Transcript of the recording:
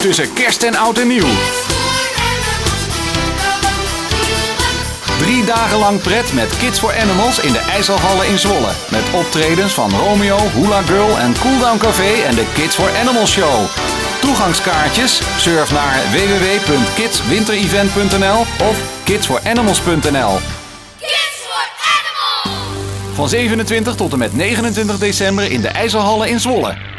tussen kerst en oud en nieuw. Drie dagen lang pret met Kids for Animals in de IJsselhallen in Zwolle. Met optredens van Romeo, Hula Girl en Cooldown Café en de Kids for Animals Show. Toegangskaartjes? Surf naar www.kidswinterevent.nl of kidsforanimals.nl. Kids for Animals! Van 27 tot en met 29 december in de IJsselhallen in Zwolle.